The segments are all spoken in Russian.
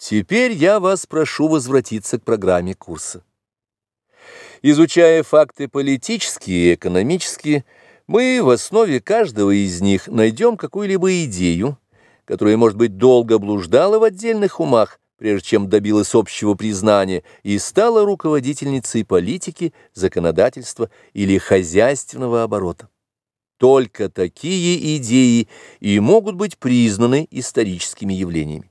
Теперь я вас прошу возвратиться к программе курса. Изучая факты политические и экономические, мы в основе каждого из них найдем какую-либо идею, которая, может быть, долго блуждала в отдельных умах, прежде чем добилась общего признания и стала руководительницей политики, законодательства или хозяйственного оборота. Только такие идеи и могут быть признаны историческими явлениями.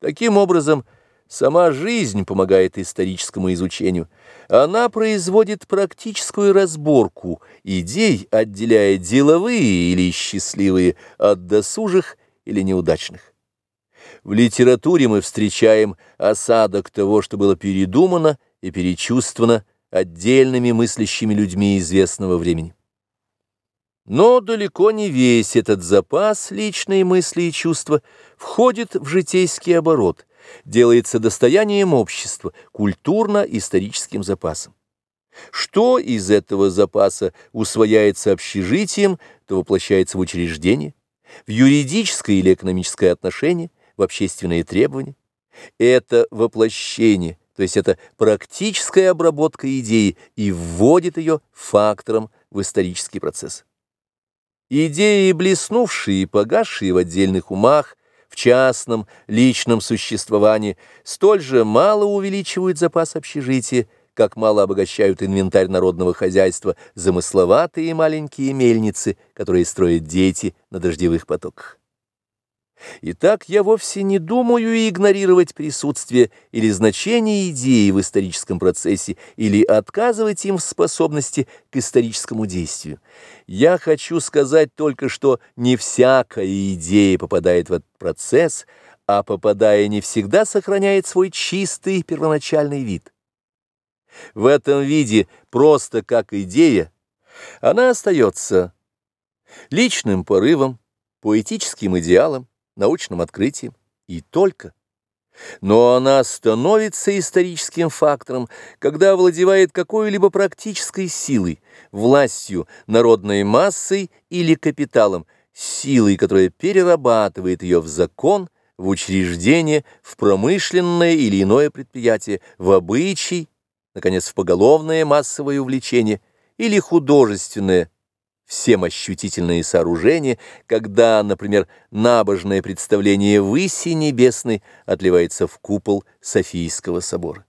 Таким образом, сама жизнь помогает историческому изучению. Она производит практическую разборку идей, отделяя деловые или счастливые от досужих или неудачных. В литературе мы встречаем осадок того, что было передумано и перечувствовано отдельными мыслящими людьми известного времени. Но далеко не весь этот запас личной мысли и чувства входит в житейский оборот, делается достоянием общества, культурно-историческим запасом. Что из этого запаса усвояется общежитием, то воплощается в учреждение, в юридическое или экономическое отношение, в общественные требования. Это воплощение, то есть это практическая обработка идеи и вводит ее фактором в исторический процесс. Идеи, блеснувшие и погасшие в отдельных умах, в частном, личном существовании, столь же мало увеличивают запас общежития, как мало обогащают инвентарь народного хозяйства замысловатые маленькие мельницы, которые строят дети на дождевых потоках. Итак, я вовсе не думаю игнорировать присутствие или значение идеи в историческом процессе или отказывать им в способности к историческому действию. Я хочу сказать только, что не всякая идея попадает в этот процесс, а попадая не всегда сохраняет свой чистый первоначальный вид. В этом виде, просто как идея, она остается личным порывом, поэтическим идеалом, научным открытием, и только. Но она становится историческим фактором, когда овладевает какой-либо практической силой, властью, народной массой или капиталом, силой, которая перерабатывает ее в закон, в учреждение, в промышленное или иное предприятие, в обычай, наконец, в поголовное массовое увлечение или художественное всем ощутительные сооружения, когда, например, набожное представление выси небесной отливается в купол Софийского собора.